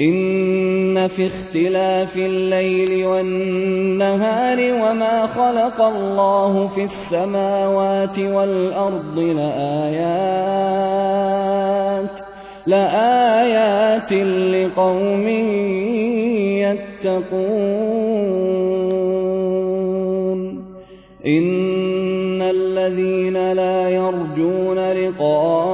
إن في اختلاف الليل والنهار وما خلق الله في السماوات والأرض لآيات لآيات لقوم يتقون. إن الذين لا يرجون لقاءنا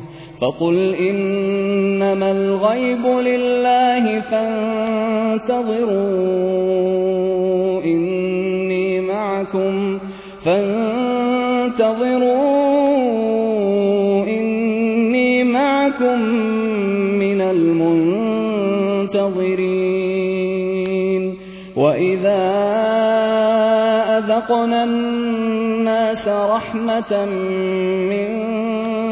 فقل إنما الغيب لله فانتظروا إني معكم فانتظروا إني معكم من المنتظرين وإذا أذقنا الناس رحمة من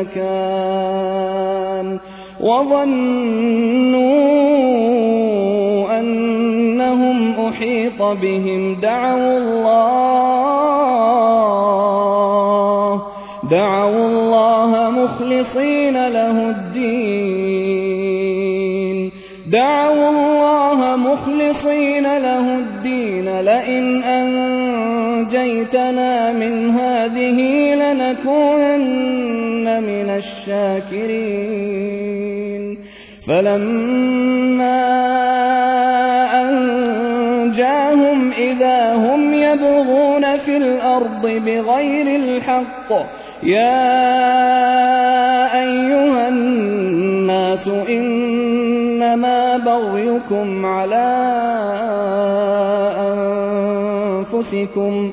مكان وظنوا أنهم أحيط بهم. دعوا الله دعوا الله مخلصين له الدين. دعوا الله مخلصين له الدين. لئن أنجيتنا من هذه لنكونن من الشاكرين. فلما أنجاهم إذا هم يبغون في الأرض بغير الحق يا أيها الناس إنما بغيكم على أنفسكم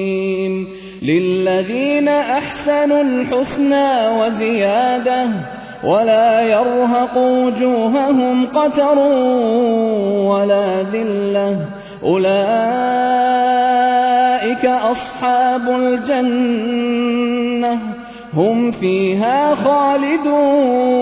للذين أحسنوا الحسنى وزيادة ولا يرهق وجوههم قتر ولا ذلة أولئك أصحاب الجنة هم فيها خالدون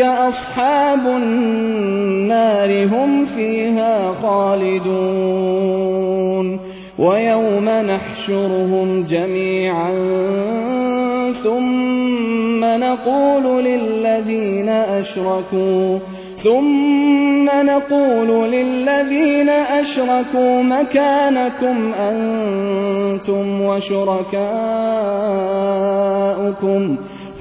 أصحاب النار هم فيها خالدون ويوم نحشرهم جميعا ثم نقول للذين أشركوا ثم نقول للذين أشركوا مكانكم أنتم وشركاؤكم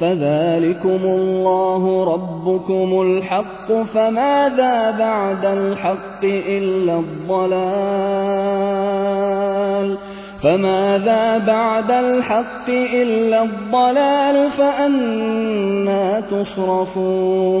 فذلكم الله ربكم الحق فماذا بعد الحق إلا الضلال؟ فماذا بعد الحق إلا الضلال؟ فأنا تصرفون.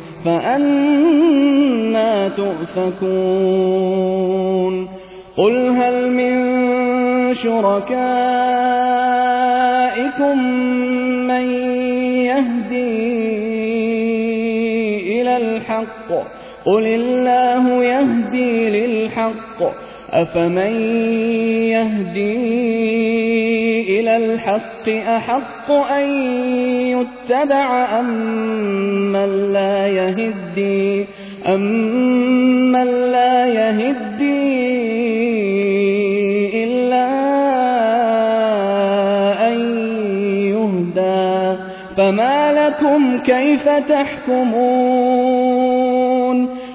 فأنا تؤفكون. قل هل من شركائكم مَّن يَهْدِي إِلَى الْحَقِّ ۚ؟ قُلِ اللَّهُ يَهْدِي لِلْحَقِّ ۗ. أَفَمَن يَهْدِي الْحَقِّ أَحَقُّ أَن يُتَّبَعَ أَمَّن لَّا يَهِدِّي إِلَّا أَن يُهْدَىٰ. فَمَا لَكُمْ كَيْفَ تَحْكُمُونَ؟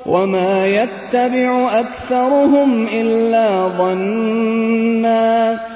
وَمَا يَتَّبِعُ أَكْثَرُهُمْ إِلَّا ظَنًّا ۚ.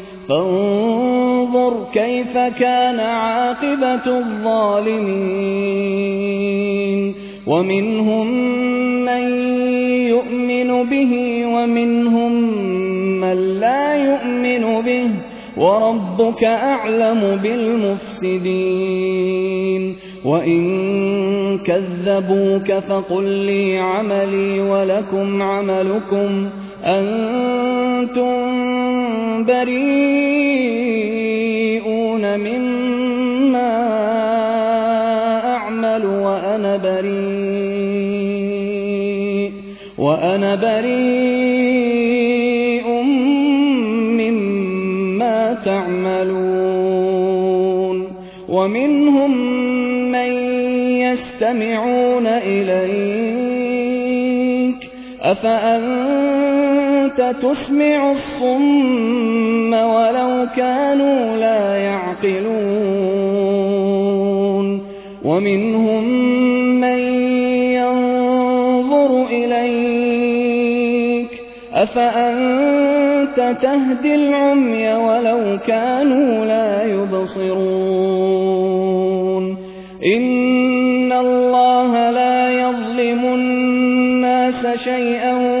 فَانظُرْ كَيْفَ كَانَ عَاقِبَةُ الظَّالِمِينَ. وَمِنْهُم مَّن يُؤْمِنُ بِهِ وَمِنْهُم مَّن لَّا يُؤْمِنُ بِهِ ۚ. وَرَبُّكَ أَعْلَمُ بِالْمُفْسِدِينَ. وَإِن كَذَّبُوكَ فَقُل لِّي عَمَلِي وَلَكُمْ عَمَلُكُمْ ۖ. أَنتُم بَرِيئُونَ مِمَّا أَعْمَلُ وَأَنَا بَرِيءٌ مِّمَّا تَعْمَلُونَ. وَمِنْهُم مَّن يَسْتَمِعُونَ إِلَيْكَ ۚ أَفَأَنتَ تُسْمِعُ الصُّمَّ وَلَوْ كَانُوا لَا يَعْقِلُونَ وَمِنْهُم مَّن يَنظُرُ إِلَيْكَ ۚ أَفَأَنتَ تَهْدِي الْعُمْيَ وَلَوْ كَانُوا لَا يُبْصِرُونَ إِنَّ اللَّهَ لَا يَظْلِمُ النَّاسَ شَيْئًا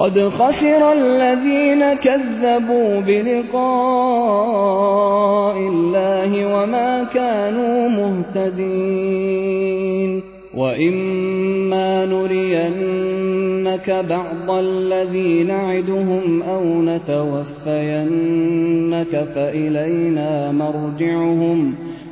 قَدْ خَسِرَ الَّذِينَ كَذَّبُوا بِلِقَاءِ اللَّهِ وَمَا كَانُوا مُهْتَدِينَ. وَإِمَّا نُرِيَنَّكَ بَعْضَ الَّذِي نَعِدُهُمْ أَوْ نَتَوَفَّيَنَّكَ فَإِلَيْنَا مَرْجِعُهُمْ.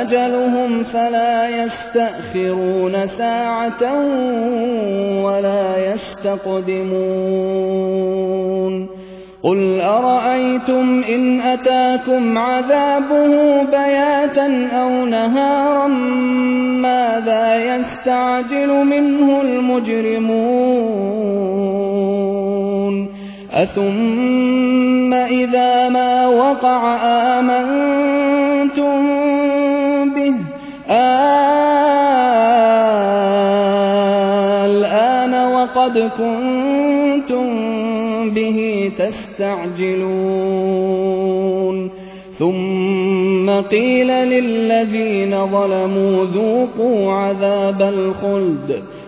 أجلهم فلا يستأخرون ساعة ولا يستقدمون قل أرأيتم إن أتاكم عذابه بياتا أو نهارا ماذا يستعجل منه المجرمون أثم إذا ما وقع آمنتم الآن وقد كنتم به تستعجلون. ثم قيل للذين ظلموا ذوقوا عذاب الخلد.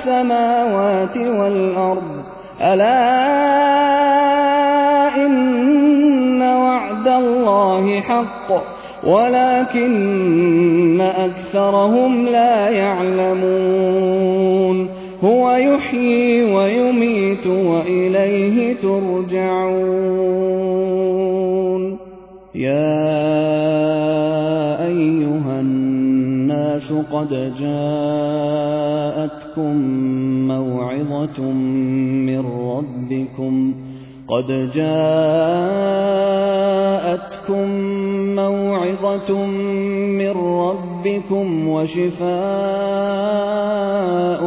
السماوات والأرض. ألا إن وعد الله حق ولكن أكثرهم لا يعلمون. هو يحيي ويميت وإليه ترجعون. يا أيها الناس قد جاءتكم موعظة من ربكم. قد جاءتكم موعظة من ربكم وشفاء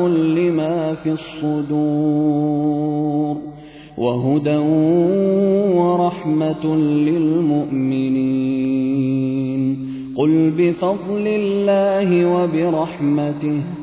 لما في الصدور وهدى ورحمة للمؤمنين. قل بفضل الله وبرحمته.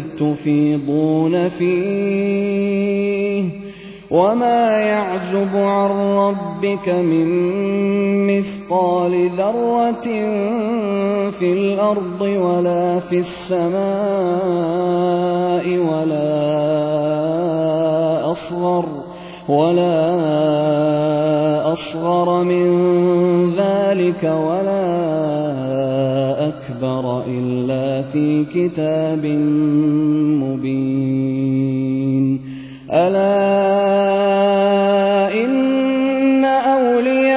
تفيضون فيه وما يعزب عن ربك من مثقال ذرة في الأرض ولا في السماء ولا أصغر ولا أصغر من ذلك ولا أكبر يتدبر إلا في كتاب مبين. ألا إن أولياء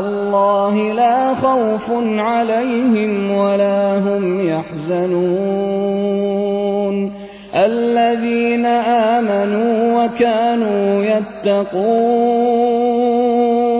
الله لا خوف عليهم ولا هم يحزنون. الذين آمنوا وكانوا يتقون.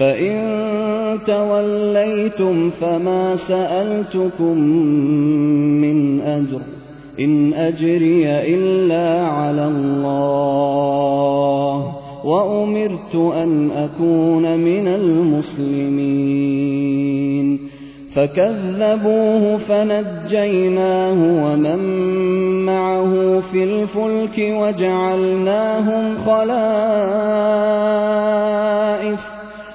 فإن توليتم فما سألتكم من أجر إن أجري إلا على الله وأمرت أن أكون من المسلمين فكذبوه فنجيناه ومن معه في الفلك وجعلناهم خلائف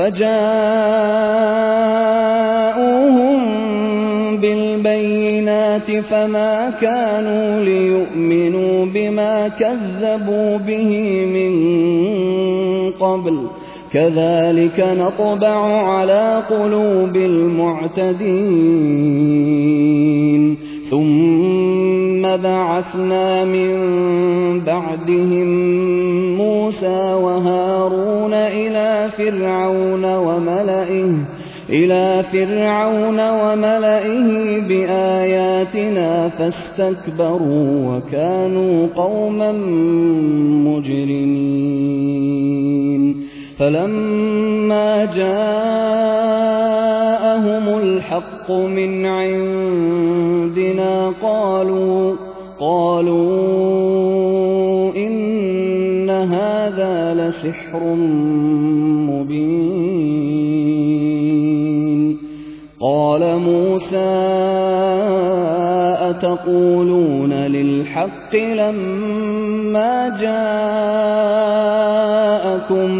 فجاءوهم بالبينات فما كانوا ليؤمنوا بما كذبوا به من قبل. كذلك نطبع على قلوب المعتدين. بعثنا من بعدهم موسى وهارون إلى فرعون وملئه إلى فرعون وملئه بآياتنا فاستكبروا وكانوا قوما مجرمين. فلما جاءهم الحق من عندنا قالوا قالوا إن هذا لسحر مبين. قال موسى أتقولون للحق لما جاءكم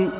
ۖ؟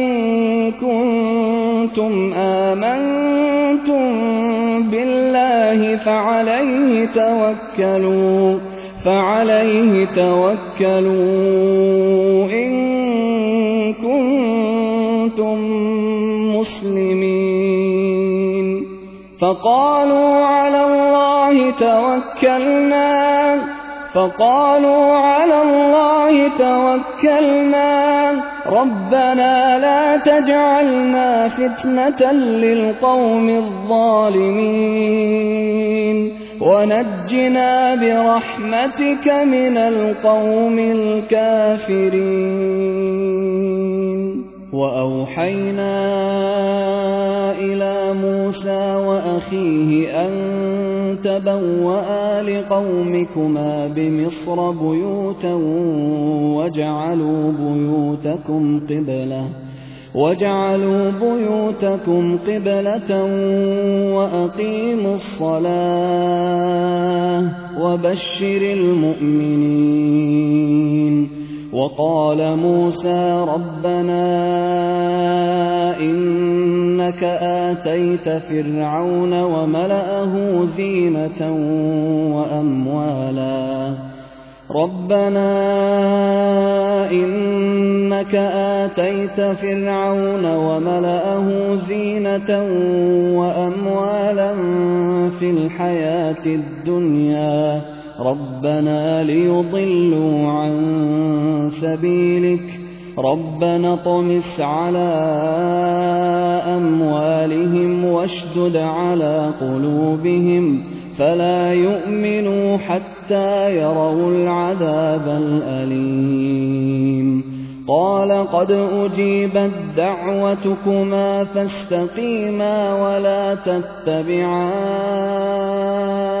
كنتم آمنتم بالله فعليه توكلوا فعليه توكلوا إن كنتم مسلمين. فقالوا على الله توكلنا فقالوا على الله توكلنا. ربنا لا تجعلنا فتنة للقوم الظالمين. ونجنا برحمتك من القوم الكافرين. وأوحينا إلى موسى وأخيه أن تبوأ لقومكما بمصر بيوتا وجعلوا بيوتكم قبلة وجعلوا بيوتكم قبلة وأقيموا الصلاة وبشر المؤمنين. وقال موسى ربنا إنك آتيت فرعون وملأه زينة وأموالا. ربنا إنك آتيت فرعون وملأه زينة وأموالا في الحياة الدنيا. ربنا ليضلوا عن سبيلك. رَبَّنَا اطْمِسْ عَلَىٰ أَمْوَالِهِمْ وَاشْدُدْ عَلَىٰ قُلُوبِهِمْ. فَلَا يُؤْمِنُوا حَتَّىٰ يَرَوُا الْعَذَابَ الْأَلِيمَ. قَالَ قَدْ أُجِيبَت دَّعْوَتُكُمَا فَاسْتَقِيمَا وَلَا تَتَّبِعَانِّ